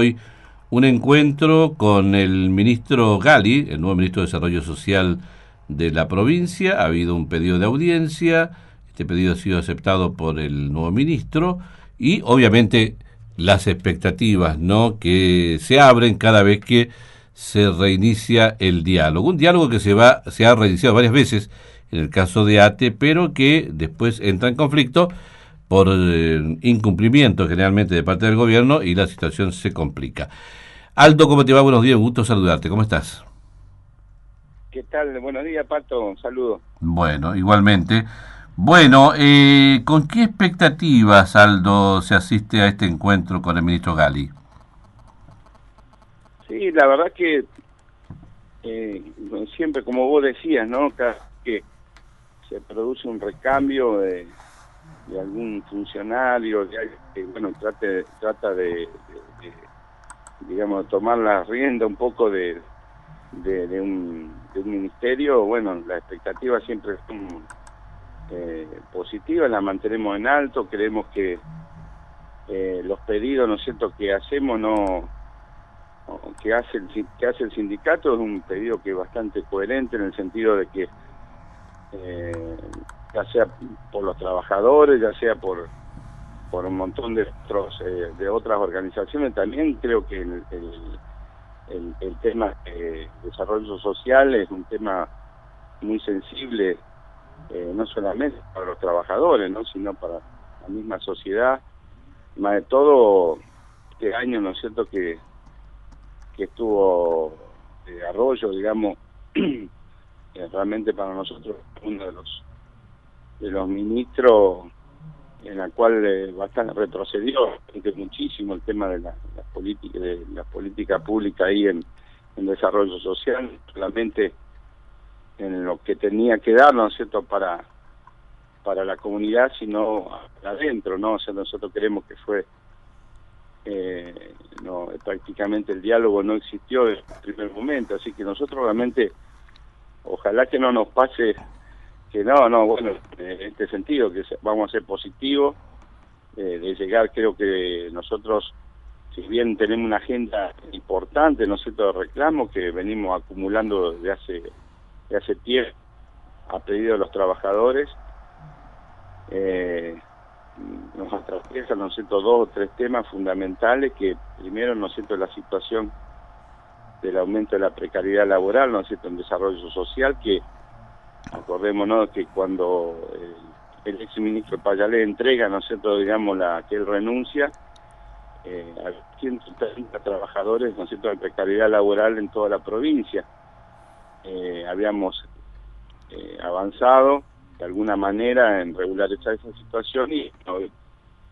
hoy un encuentro con el ministro Gali, el nuevo ministro de Desarrollo Social de la provincia. Ha habido un pedido de audiencia, este pedido ha sido aceptado por el nuevo ministro y obviamente las expectativas ¿no? que se abren cada vez que se reinicia el diálogo. Un diálogo que se, va, se ha reiniciado varias veces en el caso de ATE, pero que después entra en conflicto por eh, incumplimiento generalmente de parte del gobierno y la situación se complica. Aldo, ¿cómo te va? Buenos días, un gusto saludarte. ¿Cómo estás? ¿Qué tal? Buenos días, Pato. Un saludo. Bueno, igualmente. Bueno, eh, ¿con qué expectativas, Aldo, se asiste a este encuentro con el ministro Gali? Sí, la verdad que eh, siempre, como vos decías, ¿no? Cada que se produce un recambio de, algún funcionario, que, bueno, trate, trata de, digamos, tomar la rienda un poco de, de, un, ministerio, bueno, la expectativa siempre es eh, positiva, la mantenemos en alto, creemos que eh, los pedidos, ¿no es que hacemos no que hace el que hace el sindicato es un pedido que es bastante coherente en el sentido de que eh, ya sea por los trabajadores, ya sea por por un montón de otros eh, de otras organizaciones también creo que el, el, tema de desarrollo social es un tema muy sensible eh, no solamente para los trabajadores no sino para la misma sociedad. Más de todo este año no es cierto que que estuvo de Arroyo, digamos, realmente para nosotros uno de los de los ministros en la cual eh, bastante retrocedió muchísimo el tema de la, política de la política pública ahí en, en desarrollo social solamente en lo que tenía que dar no es cierto para para la comunidad sino adentro no o sea nosotros queremos que fue eh, no prácticamente el diálogo no existió desde el primer momento, así que nosotros realmente, ojalá que no nos pase que no, no, bueno, en este sentido, que vamos a ser positivos, eh, de llegar, creo que nosotros, si bien tenemos una agenda importante, ¿no es cierto?, de reclamo que venimos acumulando desde hace, de hace tiempo, a pedido de los trabajadores, eh, nos atraviesan, ¿no dos o tres temas fundamentales que primero, ¿no siento la situación del aumento de la precariedad laboral, ¿no es cierto?, en desarrollo social, que acordémonos que cuando el, el ex ministro Payalé entrega, ¿no es cierto?, digamos, la que él renuncia, eh, a 130 trabajadores, ¿no es cierto?, de precariedad laboral en toda la provincia. Eh, habíamos eh, avanzado de alguna manera en regularizar esa situación y hoy,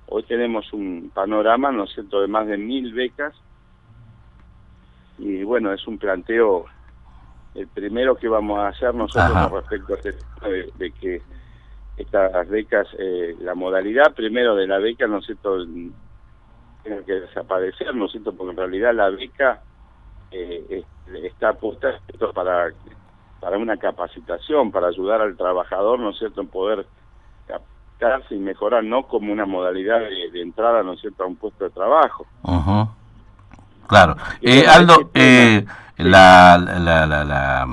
hoy tenemos un panorama, ¿no es cierto?, de más de mil becas y bueno, es un planteo el primero que vamos a hacer nosotros respecto a este de, que estas becas, eh, la modalidad primero de la beca, ¿no es cierto?, tiene que desaparecer, ¿no es cierto?, porque en realidad la beca eh, está puesta para para una capacitación, para ayudar al trabajador, ¿no es cierto?, en poder captarse y mejorar, no como una modalidad de, entrada, ¿no es cierto?, a un puesto de trabajo. Claro. Eh, Aldo, eh, la, la, la,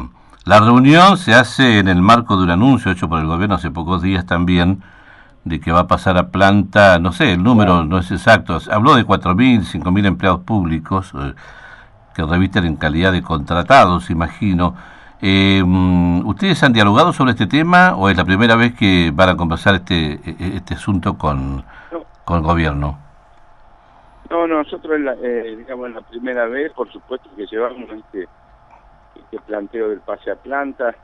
la, reunión se hace en el marco de un anuncio hecho por el gobierno hace pocos días también, de que va a pasar a planta, no sé, el número no es exacto, habló de 4.000, 5.000 empleados públicos eh, que revisten en calidad de contratados, imagino. Eh, ¿Ustedes han dialogado sobre este tema o es la primera vez que van a conversar este, e, e, este asunto con, con el gobierno? No, nosotros, la, eh, digamos, la primera vez, por supuesto, que llevamos este, este planteo del pase a planta,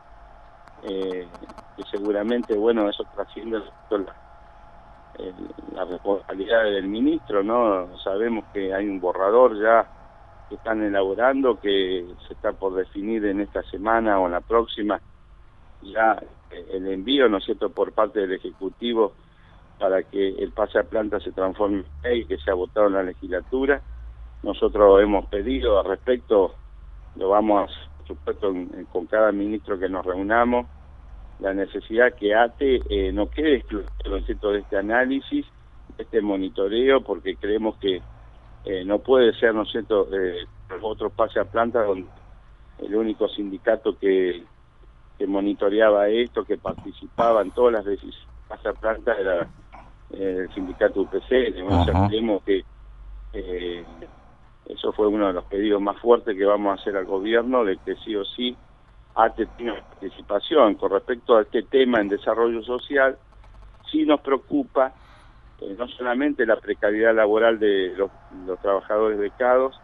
eh, que seguramente, bueno, eso trasciende la, la responsabilidad del ministro, ¿no? Sabemos que hay un borrador ya que están elaborando, que se está por definir en esta semana o en la próxima, ya eh, el envío, ¿no es cierto?, por parte del Ejecutivo para que el pase a planta se transforme en ley que se ha votado en la legislatura. Nosotros hemos pedido al respecto, lo vamos, por supuesto, con cada ministro que nos reunamos, la necesidad que ATE eh, no quede excluido de este análisis, de este monitoreo, porque creemos que eh, no puede ser, ¿no es eh, otro pase a planta donde el único sindicato que, que monitoreaba esto, que participaba en todas las decisiones pase a planta era el sindicato UPC. Bueno, que eh, eso fue uno de los pedidos más fuertes que vamos a hacer al gobierno, de que sí o sí ATE participación. Con respecto a este tema en desarrollo social, sí nos preocupa eh, no solamente la precariedad laboral de los, trabajadores becados,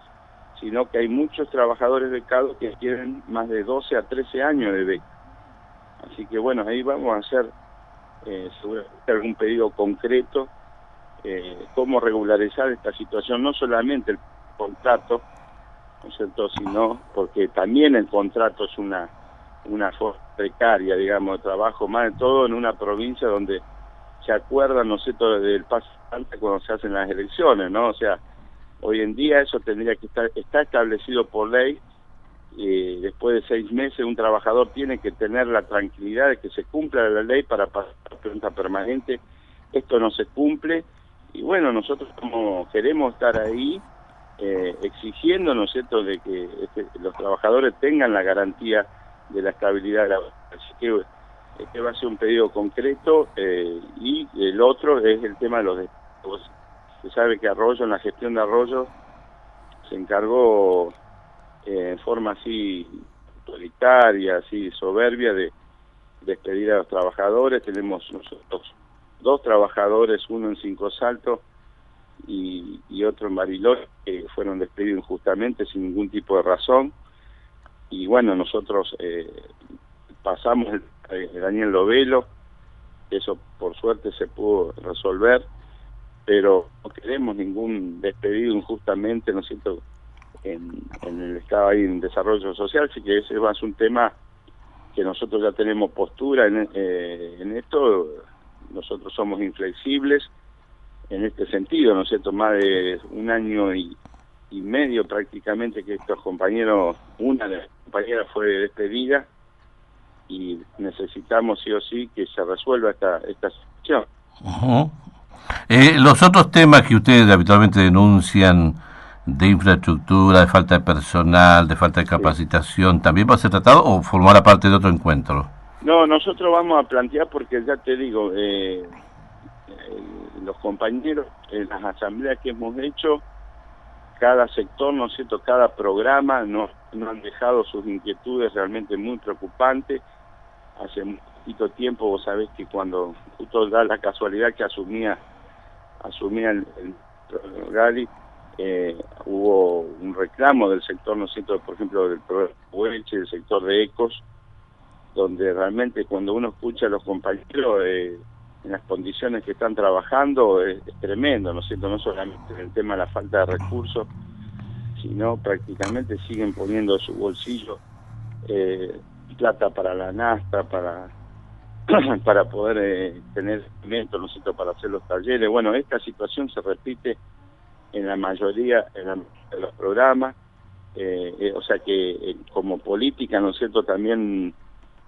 sino que hay muchos trabajadores becados que tienen más de 12 a 13 años de beca. Así que bueno, ahí vamos a hacer eh, seguramente algún pedido concreto, eh, cómo regularizar esta situación, no solamente el contrato, ¿no es cierto?, sino porque también el contrato es una, una forma precaria, digamos, de trabajo, más de todo en una provincia donde se acuerdan, ¿no cierto?, del paso cuando se hacen las elecciones, ¿no? O sea, hoy en día eso tendría que estar, está establecido por ley, y después de seis meses un trabajador tiene que tener la tranquilidad de que se cumpla la ley para pasar planta permanente, esto no se cumple, y bueno, nosotros como queremos estar ahí, eh, exigiendo, ¿no es cierto?, de que este, los trabajadores tengan la garantía de la estabilidad laboral. Así que este va a ser un pedido concreto eh, y el otro es el tema de los despedidos. Se sabe que Arroyo, en la gestión de Arroyo, se encargó eh, en forma así autoritaria, así soberbia de despedir a los trabajadores. Tenemos nosotros dos trabajadores, uno en Cinco Saltos y, otro en Bariloche, que fueron despedidos injustamente sin ningún tipo de razón. Y bueno, nosotros eh, pasamos el eh, Daniel Lovelo, eso por suerte se pudo resolver, pero no queremos ningún despedido injustamente, ¿no es cierto?, en, el estado ahí en desarrollo social, así que ese a ser un tema que nosotros ya tenemos postura en, eh, en esto, nosotros somos inflexibles en este sentido, ¿no es cierto?, más de un año y, y medio prácticamente que estos compañeros, una de las compañeras fue despedida, y necesitamos sí o sí que se resuelva esta, esta situación. Eh, los otros temas que ustedes habitualmente denuncian de infraestructura, de falta de personal, de falta de capacitación, ¿también va a ser tratado o formará parte de otro encuentro? No, nosotros vamos a plantear porque ya te digo, eh, eh, los compañeros en las asambleas que hemos hecho, cada sector, ¿no es cierto?, cada programa nos, nos han dejado sus inquietudes realmente muy preocupantes hace un poquito tiempo, vos sabés que cuando justo da la casualidad que asumía asumía el, el Gali, eh, hubo un reclamo del sector, ¿no es cierto?, por ejemplo, del Huelche, del sector de Ecos, donde realmente cuando uno escucha a los compañeros eh, en las condiciones que están trabajando es, tremendo, ¿no es cierto?, no solamente en el tema de la falta de recursos, sino prácticamente siguen poniendo su bolsillo eh, plata para la nasta, para para poder eh, tener alimentos, ¿no para hacer los talleres. Bueno, esta situación se repite en la mayoría de los programas, eh, eh, o sea que como política, ¿no es cierto?, también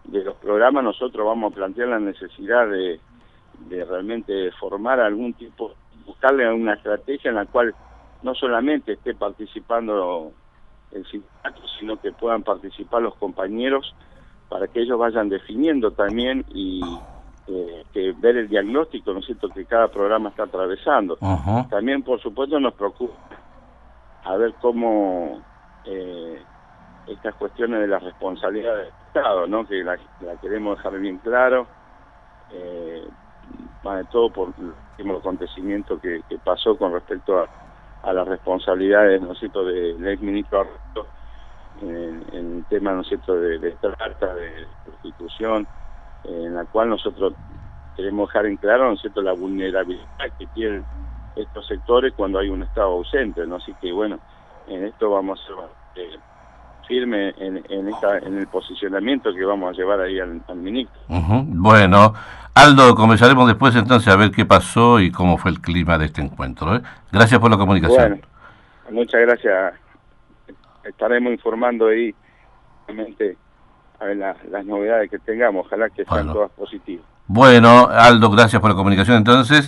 de los programas nosotros vamos a plantear la necesidad de, de realmente formar algún tipo, buscarle una estrategia en la cual no solamente esté participando el sindicato, sino que puedan participar los compañeros para que ellos vayan definiendo también y eh, que ver el diagnóstico, ¿no es cierto?, que cada programa está atravesando. También, por supuesto, nos preocupa a ver cómo eh, estas cuestiones de la responsabilidad del Estado, ¿no?, que la, queremos dejar bien claro, eh, más de todo por el acontecimiento que, pasó con respecto a, a las responsabilidades, ¿no es cierto?, del ex ministro en, el tema, ¿no es cierto?, de, de trata, de prostitución, en la cual nosotros queremos dejar en claro, ¿no es cierto?, la vulnerabilidad que tienen estos sectores cuando hay un Estado ausente, ¿no? Así que, bueno, en esto vamos a ser eh, firme en, en, esta, en el posicionamiento que vamos a llevar ahí al, ministro. Bueno, Aldo, comenzaremos después entonces a ver qué pasó y cómo fue el clima de este encuentro. ¿eh? Gracias por la comunicación. Bueno, muchas gracias estaremos informando ahí realmente a ver las novedades que tengamos, ojalá que sean todas positivas. Bueno, Aldo, gracias por la comunicación entonces.